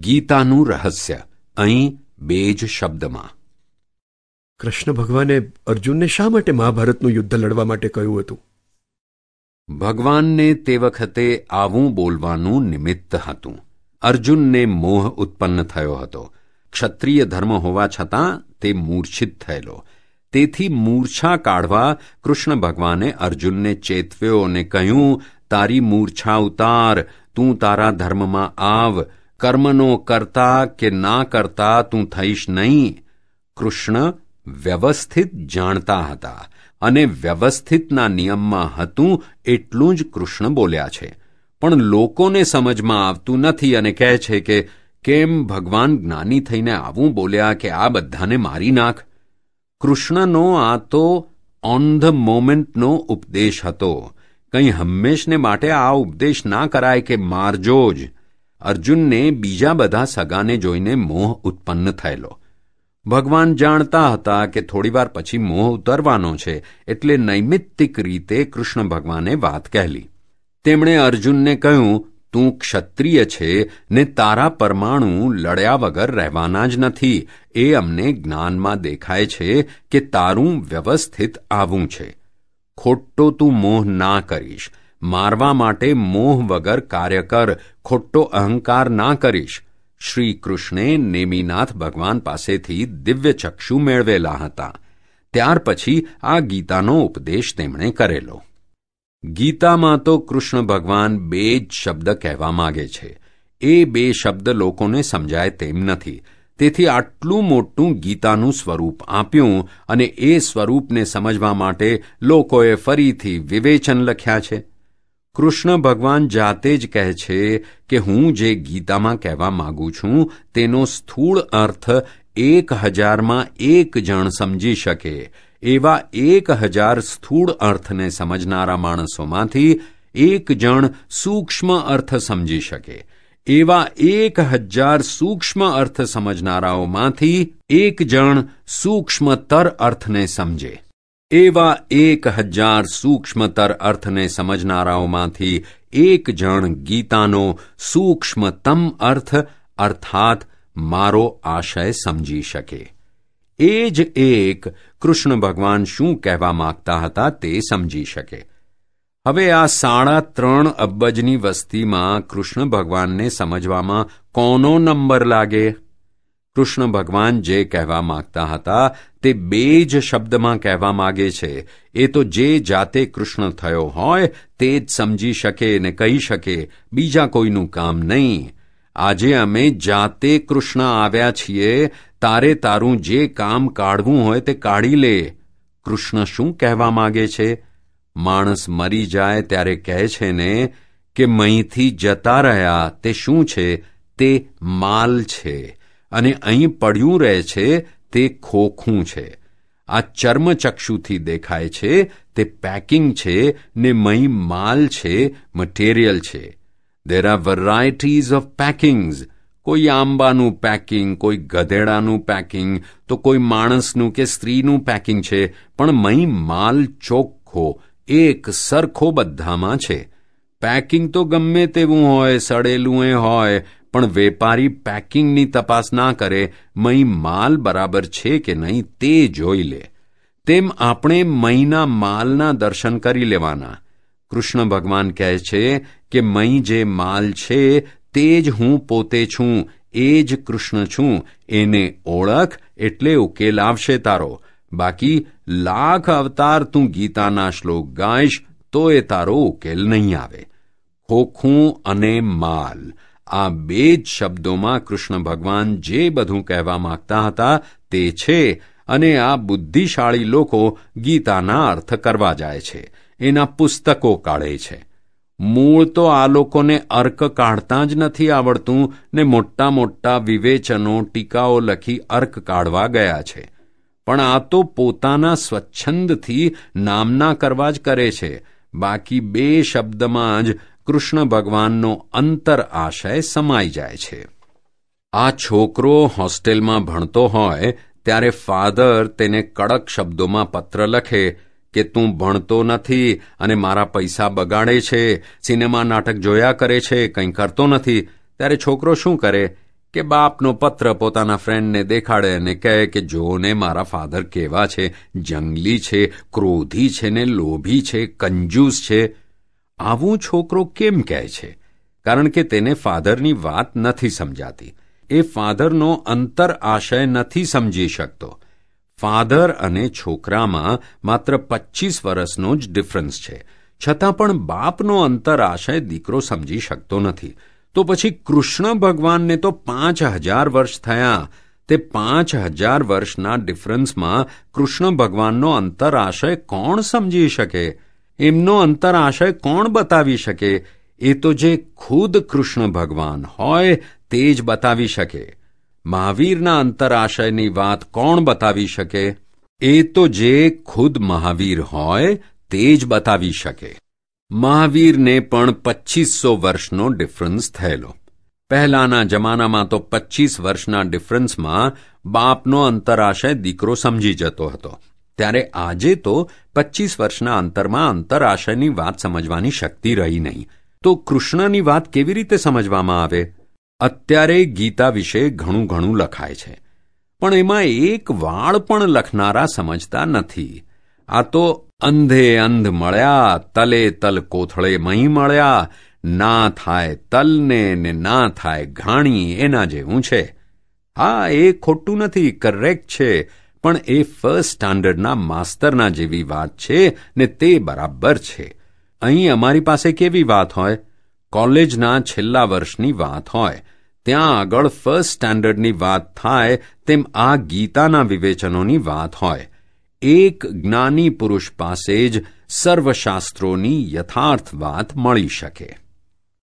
ગીતાનું રહસ્ય અહીં બે જ શબ્દમાં. કૃષ્ણ ભગવાને અર્જુનને શા માટે મહાભારતનું યુદ્ધ લડવા માટે કહ્યું હતું? ભગવાનને તે વખતે આવું બોલવાનું નિમિત્ત હતું. અર્જુનને મોહ ઉત્પન્ન થયો હતો. ક્ષત્રિય ધર્મ હોવા છતાં તે મૂર્છિત થયેલો. તેથી મૂર્છા કાઢવા કૃષ્ણ ભગવાને અર્જુનને ચેતવ્યો અને કહ્યું તારી મૂર્છા ઉતાર તું તારા ધર્મમાં આવ કર્મનો કરતા કે ના કરતા તું થઈશ નહીં? કૃષ્ણ વ્યવસ્થિત જાણતા હતા અને વ્યવસ્થિતના નિયમમાં હતું એટલું જ કૃષ્ણ બોલ્યા છે. પણ લોકોને સમજમાં આવતું નથી અને કહે છે કે, કેમ ભગવાન જ્ઞાની થઈને આવું બોલ્યા કે આ બધાને મારી નાખ? કૃષ્ણનો આ તો ઓન ધ મોમેન્ટનો ઉપદેશ હતો. કંઈ હંમેશને માટે આ ઉપદેશ ના કરાય કે મારજો જ. અર્જુનને બીજા બધા સગાને જોઈને મોહ ઉત્પન્ન થયેલો. ભગવાન જાણતા હતા કે થોડીવાર પછી મોહ ઉતરવાનો છે, એટલે નૈમિત્તિક રીતે કૃષ્ણ ભગવાને વાત કહેલી. તેમણે અર્જુનને કહ્યું, તું ક્ષત્રિય છે ને તારા પરમાણુ લડ્યા વગર રહેવાના જ નથી. એ અમને જ્ઞાનમાં દેખાય છે કે તારું વ્યવસ્થિત આવું છે. ખોટો તું મોહ ના કરીશ. મારવા માટે મોહ વગર કાર્ય કર, ખોટો અહંકાર ના કરીશ. શ્રી કૃષ્ણે નેમિનાથ ભગવાન પાસેથી દિવ્ય ચક્ષુ મેળવેલા હતા. ત્યાર પછી આ ગીતાનો ઉપદેશ તેમણે કરેલો. ગીતામાં તો કૃષ્ણ ભગવાન બે જ શબ્દ કહેવા માગે છે. એ બે શબ્દ લોકોને સમજાય તેમ નથી. તેથી આટલું મોટું ગીતાનું સ્વરૂપ આપ્યું અને એ સ્વરૂપને સમજવા માટે લોકોએ ફરીથી વિવેચન લખ્યા છે. કૃષ્ણ ભગવાન જાતે જ કહે છે કે હું જે ગીતામાં કહેવા માંગુ છું, તેનો સ્થૂળ અર્થ એક હજારમાં એક જણ સમજી શકે. એવા એક હજાર સ્થૂળ અર્થને સમજનારા માણસોમાંથી એક જણ સૂક્ષ્મ અર્થ સમજી શકે. એવા એક હજાર સૂક્ષ્મ અર્થ સમજનારાઓમાંથી એક જણ સૂક્ષ્મતર અર્થને સમજે. એવા એક હજાર સૂક્ષ્મતર અર્થને સમજનારાઓમાંથી એક જણ ગીતાનો સૂક્ષ્મતમ અર્થ અર્થાત મારો આશય સમજી શકે. એ જ એક કૃષ્ણ ભગવાન શું કહેવા માંગતા હતા તે સમજી શકે. હવે આ સાડા ત્રણ અબજની વસ્તીમાં કૃષ્ણ ભગવાનને સમજવામાં કોનો નંબર લાગે? કૃષ્ણ ભગવાન જે કહેવા માંગતા હતા તે બે જ શબ્દમાં કહેવા માગે છે. એ તો જે જાતે કૃષ્ણ થયો હોય તે જ સમજી શકે ને કહી શકે. બીજા કોઈનું કામ નહીં. આજે અમે જાતે કૃષ્ણ આવ્યા છીએ. તારે તારું જે કામ કાઢવું હોય તે કાઢી લે. કૃષ્ણ શું કહેવા માગે છે? માણસ મરી જાય ત્યારે કહે છે ને કે મહીંથી જતા રહ્યા તે શું છે? તે માલ છે. અને અહીં પડ્યું રહે છે, તે ખોખું છે. આ ચર્મચક્ષુથી દેખાય છે, તે પેકિંગ છે, ને મહી માલ છે મટીરિયલ છે. There are varieties of packings કોઈ આંબાનું પેકિંગ, કોઈ ગધેડાનું પેકિંગ, તો કોઈ માણસનું કે સ્ત્રીનું પેકિંગ છે, પણ મહી માલ ચોખ્ખો, એક સરખો બધામાં છે. પેકિંગ તો ગમે તેવું હોય, સડેલું એ હોય, પણ વેપારી પેકિંગની તપાસ ના કરે, મહી માલ બરાબર છે કે નહીં તે જોઈ લે. તેમ આપણે મહીના માલના દર્શન કરી લેવાના. કૃષ્ણ ભગવાન કહે છે કે મહી જે માલ છે, તે જ હું પોતે છું, એ જ કૃષ્ણ છું, એને ઓળખ એટલે ઉકેલ આવશે તારો. બાકી લાખ અવતાર તું ગીતાના શ્લોક ગાઈશ તો એ તારો ઉકેલ નહીં આવે. ખોખું અને માલ. આ બે જ શબ્દોમાં કૃષ્ણ ભગવાન જે બધું કહેવા માંગતા હતા તે છે અને આ બુદ્ધિશાળી લોકો ગીતાના અર્થ કરવા જાય છે. એના પુસ્તકો કાઢે છે. મૂળ તો આ લોકોને અર્ક કાઢતા જ નથી આવડતું ને મોટા મોટા વિવેચનો, ટીકાઓ લખી અર્ક કાઢવા ગયા છે. પણ આ તો પોતાના સ્વચ્છંદથી નામના કરવા જ કરે છે. બાકી બે શબ્દમાં જ કૃષ્ણ ભગવાનનો અંતર આશય સમાઈ જાય છે. આ છોકરો હોસ્ટેલમાં ભણતો હોય, ત્યારે ફાધર તેને કડક શબ્દોમાં પત્ર લખે કે, તું ભણતો નથી અને મારા પૈસા બગાડે છે, સિનેમા નાટક જોયા કરે છે, કંઈ કરતો નથી. ત્યારે છોકરો શું કરે? કે બાપનો પત્ર પોતાના ફ્રેન્ડને દેખાડે અને કહે કે, જોને મારા ફાધર કેવા છે? જંગલી છે, ક્રોધી છે ને લોભી છે, કંજૂસ છે. આવું છોકરો કેમ કહે છે? કારણ કે તેને ફાધરની વાત નથી સમજાતી. એ ફાધરનો અંતર આશય નથી સમજી શકતો. ફાધર અને છોકરામાં માત્ર પચ્ચીસ વર્ષનો જ ડિફરન્સ છે. છતાં પણ બાપનો અંતર આશય દીકરો સમજી શકતો નથી. તો પછી કૃષ્ણ ભગવાનને તો પાંચ હજાર વર્ષ થયા. તે પાંચ હજાર વર્ષના ડિફરન્સમાં કૃષ્ણ ભગવાનનો અંતરાશય કોણ સમજી શકે? એમનો અંતરાશય કોણ બતાવી શકે? એ તો જે ખુદ કૃષ્ણ ભગવાન હોય તે જ બતાવી શકે. મહાવીરના અંતરાશયની વાત કોણ બતાવી શકે? એ તો જે ખુદ મહાવીર હોય તે જ બતાવી શકે. મહાવીરને પણ પચ્ચીસો વર્ષનો ડિફરન્સ થયેલો. પહેલાના જમાનામાં તો પચ્ચીસ વર્ષના ડિફરન્સમાં બાપનો અંતરાશય દીકરો સમજી જતો હતો. ત્યારે આજે તો પચ્ચીસ વર્ષના અંતરમાં અંતરાશયની વાત સમજવાની શક્તિ રહી નહીં. તો કૃષ્ણની વાત કેવી રીતે સમજવામાં આવે? અત્યારે ગીતા વિશે ઘણું ઘણું લખાય છે. પણ એમાં એક વાળ પણ લખનારા સમજતા નથી. આ તો અંધે અંધ મળ્યા, તલે તલ કોથળે મહી મળ્યા, ના થાય તલને ને ના થાય ઘાણી એના જેવું છે. હા, એ ખોટું નથી કરેક્ટ છે, પણ એ ફર્સ્ટ સ્ટાન્ડર્ડના માસ્તરના જેવી વાત છે ને તે બરાબર છે. અહીં અમારી પાસે કેવી વાત હોય? કોલેજના છેલ્લા વર્ષની વાત હોય. ત્યાં આગળ ફર્સ્ટ સ્ટાન્ડર્ડની વાત થાય તેમ આ ગીતાના વિવેચનોની વાત હોય. એક જ્ઞાની પુરુષ પાસે જ સર્વશાસ્ત્રોની યથાર્થ વાત મળી શકે.